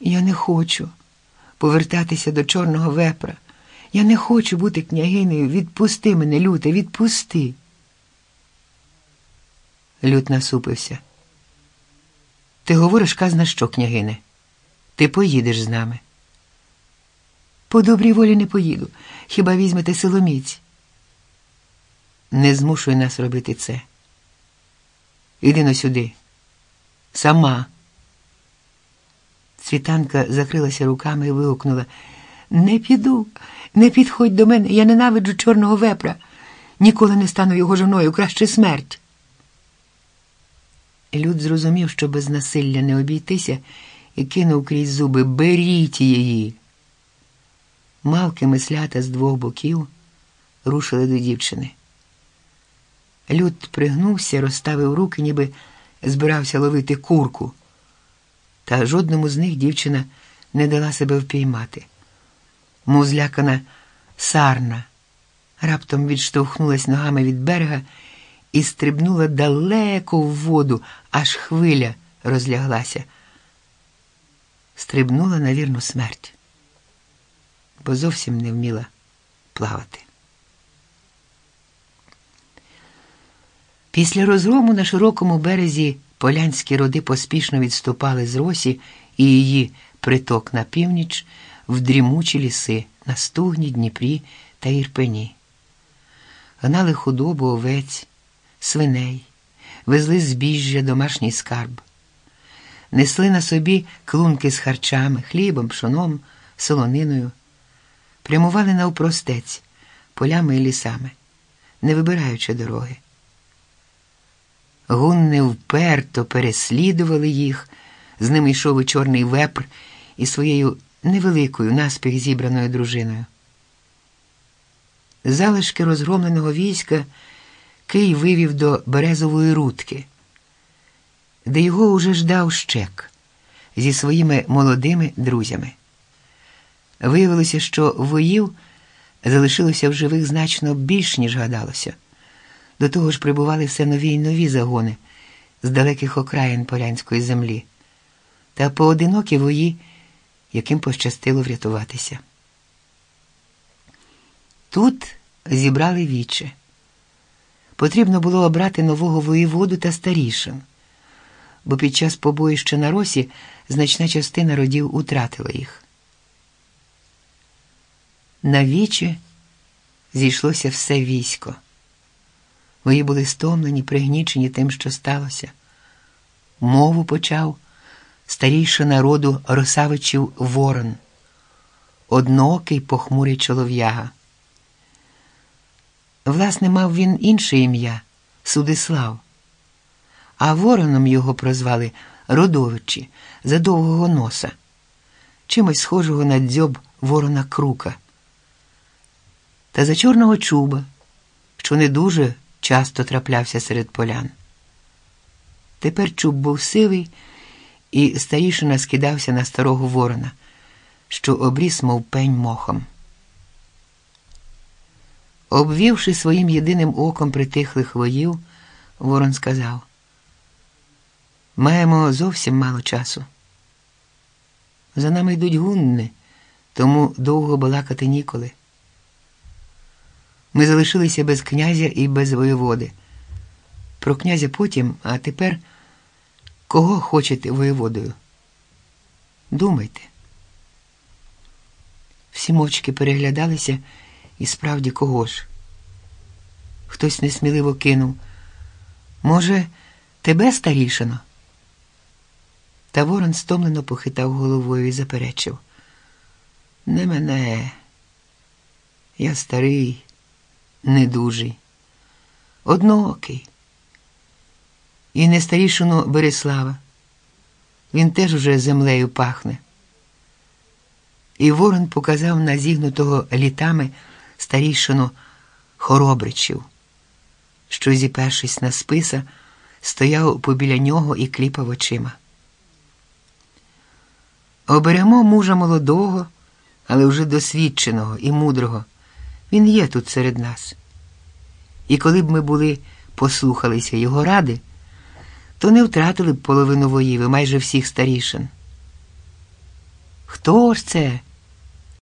Я не хочу повертатися до чорного вепра. Я не хочу бути княгинею. Відпусти мене, люте, відпусти. Лют насупився. Ти говориш казна що, княгине? Ти поїдеш з нами. По добрій волі не поїду. Хіба візьмете силоміць? Не змушуй нас робити це. Іди но сюди. Сама. Світанка закрилася руками і вигукнула Не піду, не підходь до мене, я ненавиджу чорного вепра. Ніколи не стану його жоною, краще смерть. Люд зрозумів, що без насилля не обійтися, і кинув крізь зуби Беріть її. Мавки мислята з двох боків рушили до дівчини. Люд пригнувся, розставив руки, ніби збирався ловити курку, та жодному з них дівчина не дала себе впіймати. Мов злякана сарна, раптом відштовхнулась ногами від берега і стрибнула далеко в воду, аж хвиля розляглася. Стрибнула на вірну смерть, бо зовсім не вміла плавати. Після розгрому на широкому березі полянські роди поспішно відступали з росі і її приток на північ в дрімучі ліси на стугні, Дніпрі та Ірпені. Гнали худобу, овець, свиней, везли збіжжя, домашній скарб, несли на собі клунки з харчами, хлібом, пшоном, солониною, прямували навпростець полями і лісами, не вибираючи дороги. Гунни вперто переслідували їх, з ними йшов і чорний вепр із своєю невеликою наспіх зібраною дружиною. Залишки розгромленого війська Кий вивів до Березової рудки, де його уже ждав щек зі своїми молодими друзями. Виявилося, що воїв залишилося в живих значно більш, ніж гадалося. До того ж прибували все нові й нові загони з далеких окраїн полянської землі та поодинокі вої, яким пощастило врятуватися. Тут зібрали віче. Потрібно було обрати нового воєводу та старішин, бо під час побоїща на росі значна частина родів утратила їх. На віче зійшлося все військо. Вої були стомлені, пригнічені тим, що сталося. Мову почав старійший народу Росавичів Ворон, одноокий похмурий чолов'яга. Власне, мав він інше ім'я Судислав, а вороном його прозвали Родовичі за довгого носа, чимось схожого на дзьоб ворона крука, та за чорного чуба, що не дуже часто траплявся серед полян. Тепер чуб був сивий, і старішина скидався на старого ворона, що обріс, мов пень мохом. Обвівши своїм єдиним оком притихлих воїв, ворон сказав: Маємо зовсім мало часу. За нами йдуть гунни, тому довго балакати ніколи. Ми залишилися без князя і без воєводи. Про князя потім, а тепер кого хочете воєводою? Думайте. Всі мовчки переглядалися і справді кого ж? Хтось несміливо кинув. Може, тебе старішано? Та ворон стомлено похитав головою і заперечив. Не мене. Я старий недужий, одноокий. І не старішину Береслава. Він теж уже землею пахне. І ворон показав на зігнутого літами старішину Хоробричів, що, зіпершись на списа, стояв побіля нього і кліпав очима. Оберемо мужа молодого, але вже досвідченого і мудрого. Він є тут серед нас. І коли б ми були послухалися його ради, то не втратили б половину воїв і майже всіх старішин. Хто ж це?